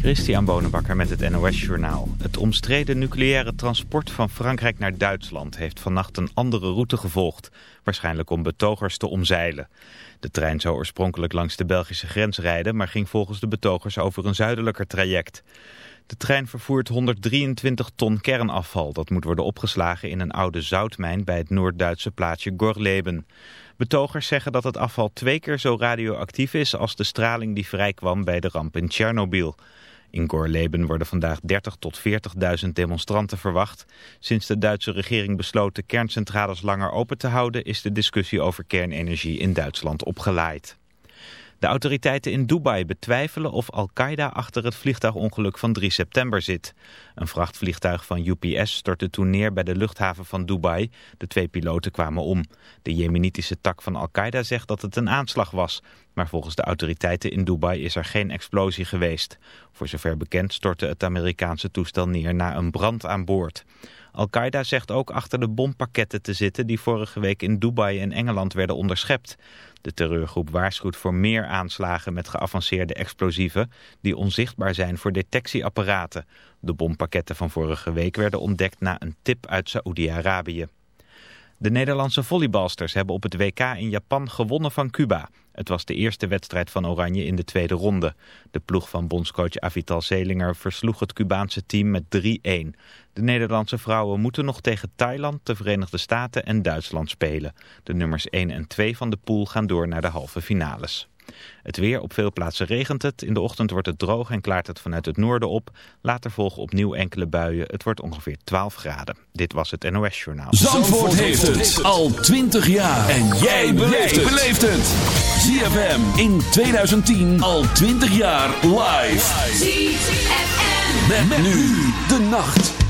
Christian Bonenbakker met het NOS Journaal. Het omstreden nucleaire transport van Frankrijk naar Duitsland heeft vannacht een andere route gevolgd. Waarschijnlijk om betogers te omzeilen. De trein zou oorspronkelijk langs de Belgische grens rijden, maar ging volgens de betogers over een zuidelijker traject. De trein vervoert 123 ton kernafval. Dat moet worden opgeslagen in een oude zoutmijn bij het Noord-Duitse plaatsje Gorleben. Betogers zeggen dat het afval twee keer zo radioactief is als de straling die vrijkwam bij de ramp in Tsjernobyl. In Gorleben worden vandaag 30 tot 40.000 demonstranten verwacht. Sinds de Duitse regering besloot de kerncentrales langer open te houden... is de discussie over kernenergie in Duitsland opgelaaid. De autoriteiten in Dubai betwijfelen of Al-Qaeda achter het vliegtuigongeluk van 3 september zit. Een vrachtvliegtuig van UPS stortte toen neer bij de luchthaven van Dubai. De twee piloten kwamen om. De jemenitische tak van Al-Qaeda zegt dat het een aanslag was. Maar volgens de autoriteiten in Dubai is er geen explosie geweest. Voor zover bekend stortte het Amerikaanse toestel neer na een brand aan boord. Al-Qaeda zegt ook achter de bompakketten te zitten die vorige week in Dubai en Engeland werden onderschept. De terreurgroep waarschuwt voor meer aanslagen met geavanceerde explosieven die onzichtbaar zijn voor detectieapparaten. De bompakketten van vorige week werden ontdekt na een tip uit Saoedi-Arabië. De Nederlandse volleybalsters hebben op het WK in Japan gewonnen van Cuba. Het was de eerste wedstrijd van Oranje in de tweede ronde. De ploeg van bondscoach Avital Zelinger versloeg het Cubaanse team met 3-1. De Nederlandse vrouwen moeten nog tegen Thailand, de Verenigde Staten en Duitsland spelen. De nummers 1 en 2 van de pool gaan door naar de halve finales. Het weer, op veel plaatsen regent het. In de ochtend wordt het droog en klaart het vanuit het noorden op. Later volgen opnieuw enkele buien. Het wordt ongeveer 12 graden. Dit was het NOS Journaal. Zandvoort heeft het al 20 jaar. En jij beleeft het. ZFM in 2010 al 20 jaar live. ZFM. Met, nu de nacht.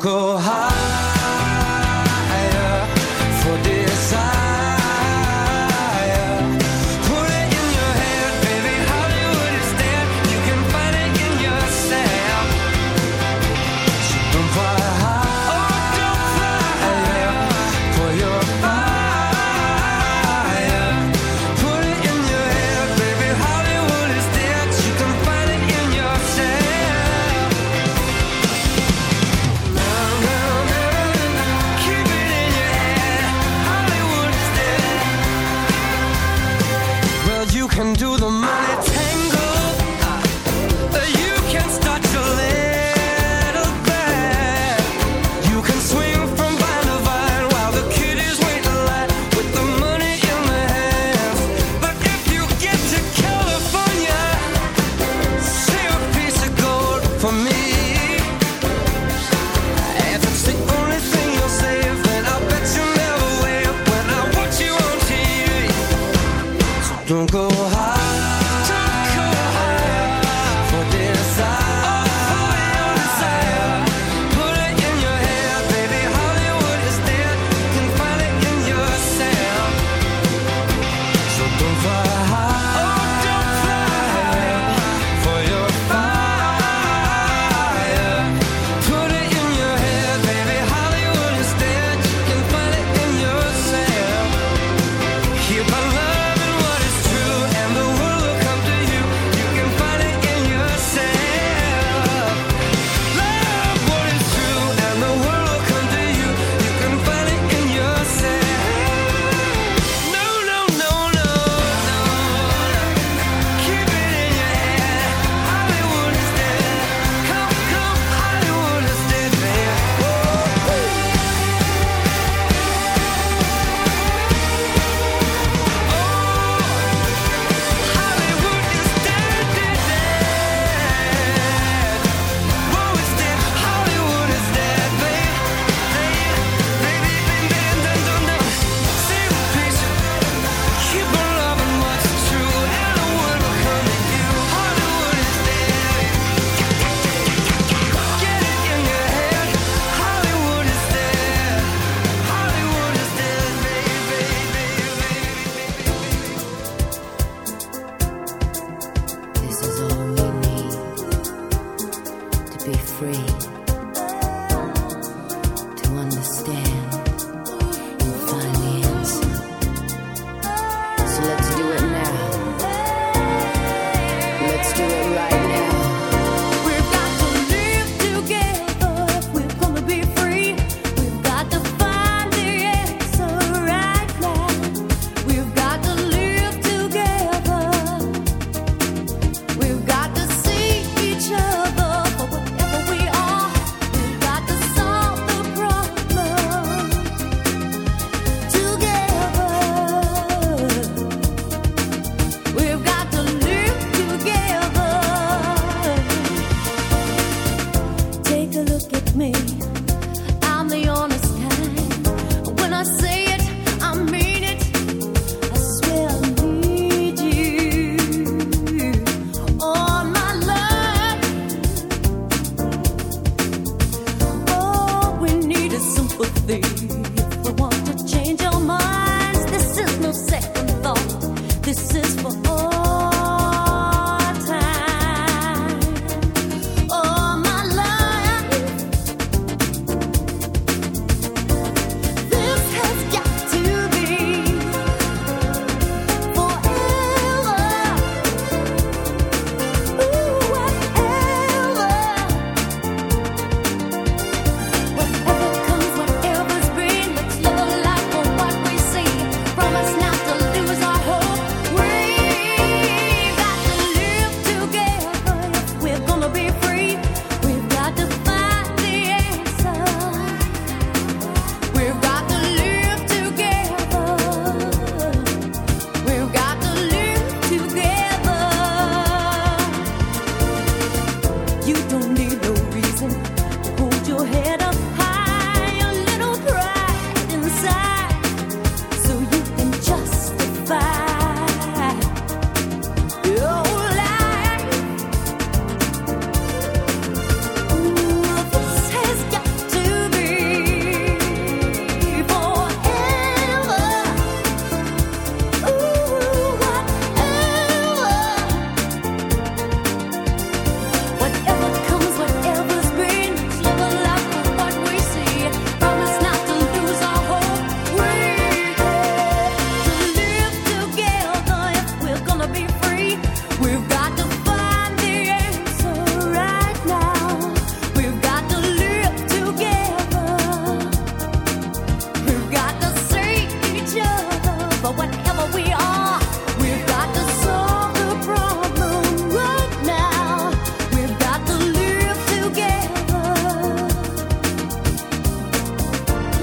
go higher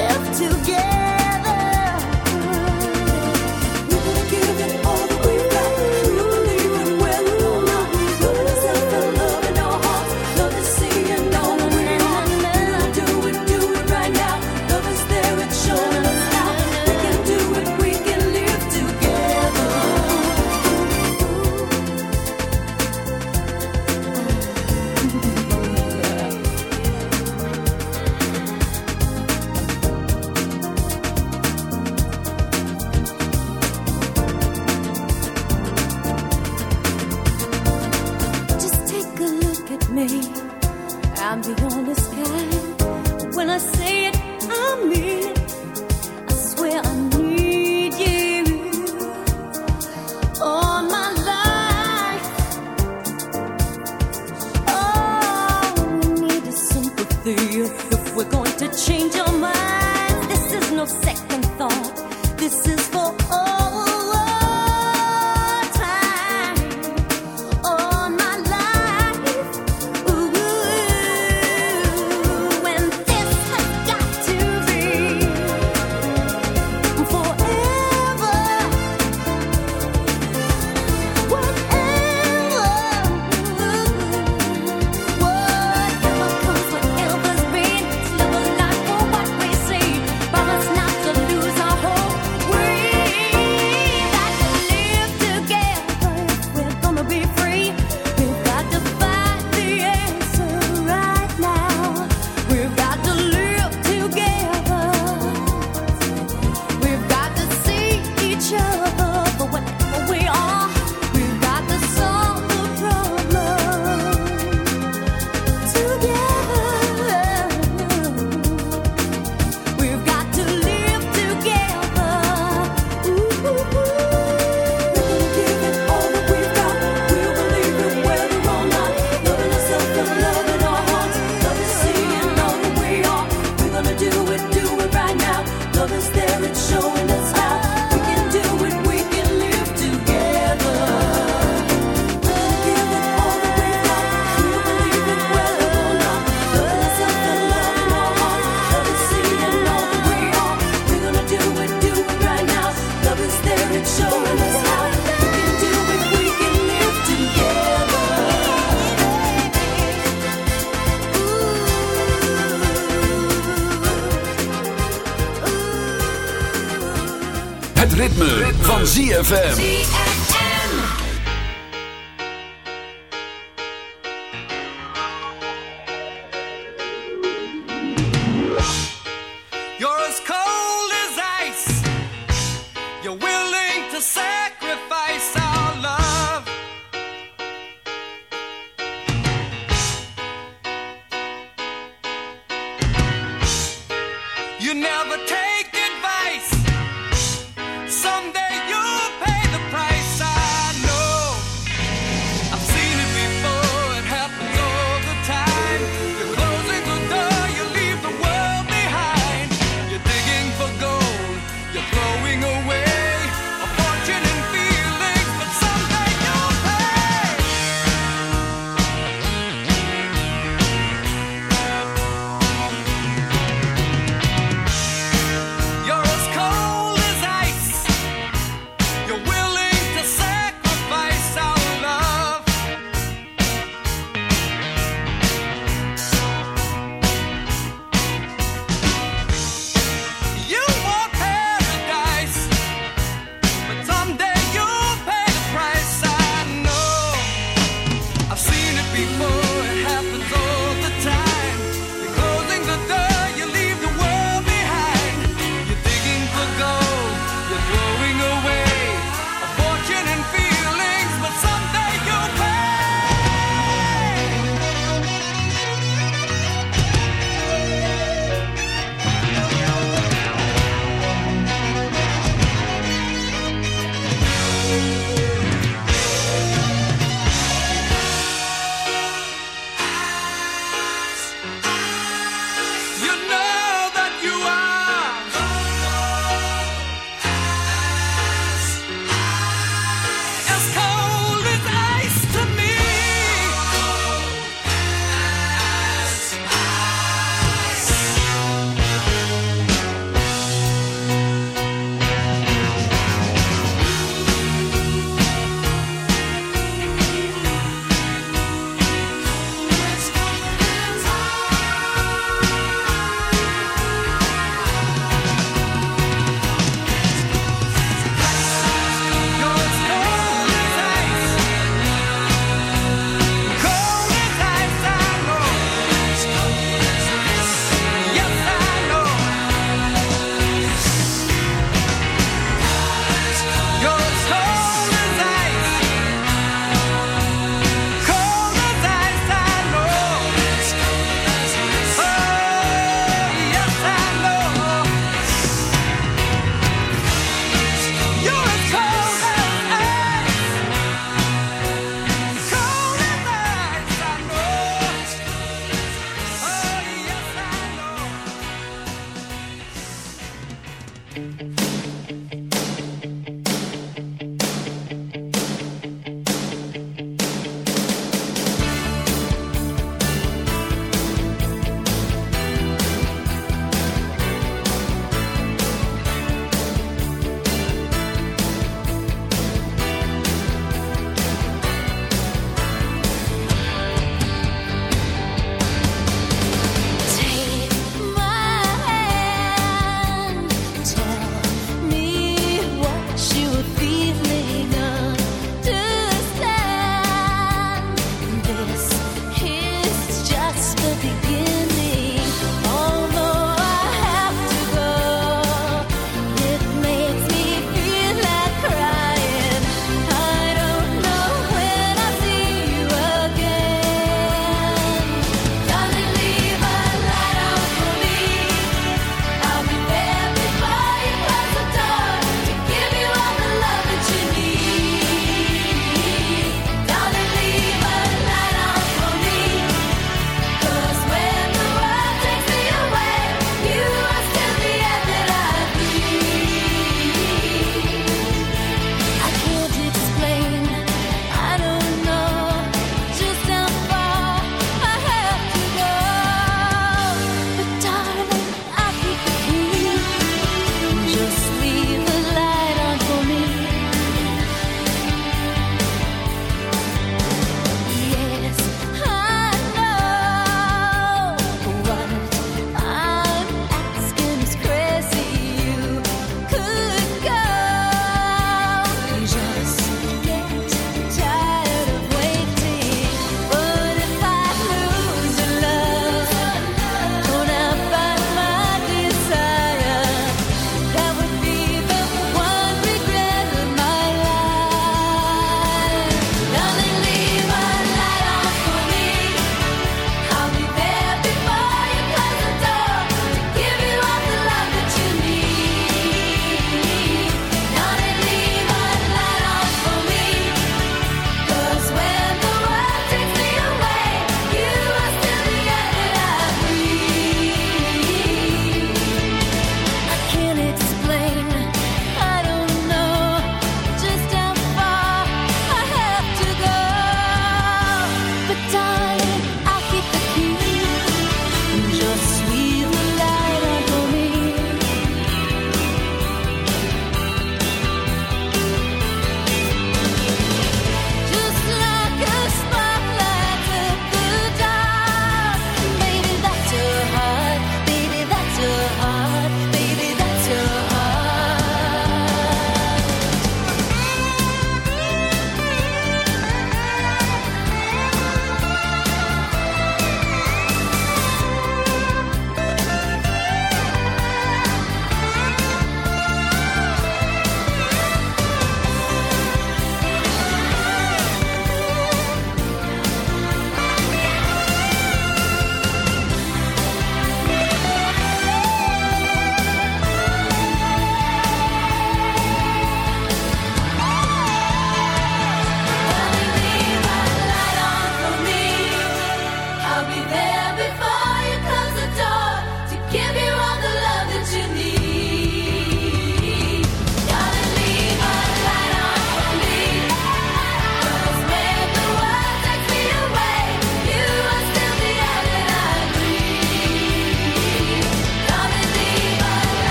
left together. ZFM.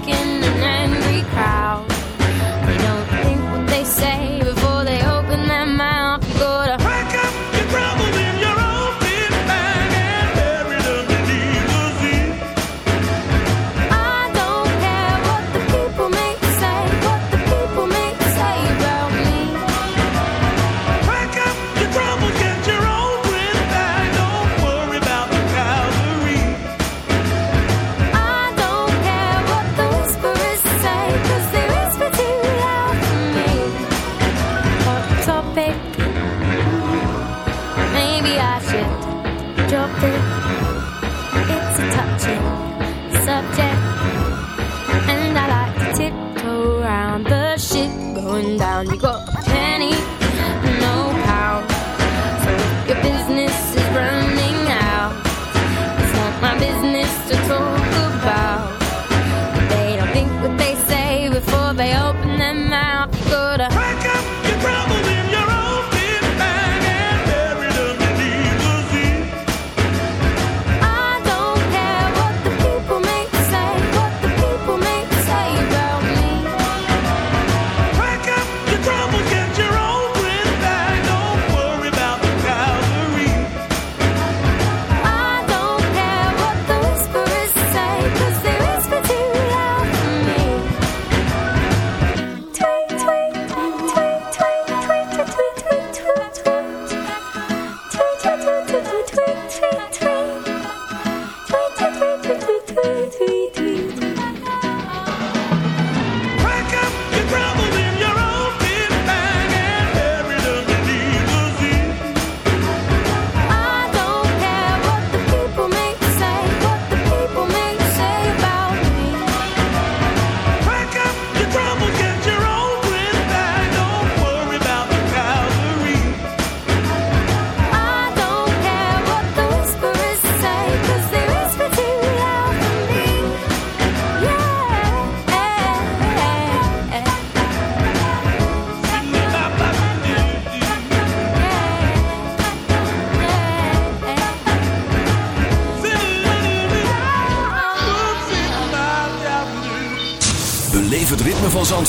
When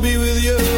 be with you.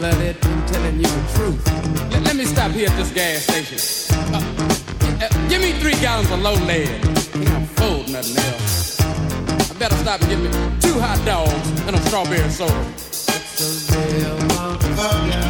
blooded. I'm telling you the truth. Let, let me stop here at this gas station. Uh, uh, give me three gallons of low lead. I'm full, nothing else. I better stop and get me two hot dogs and a strawberry soda. It's a real.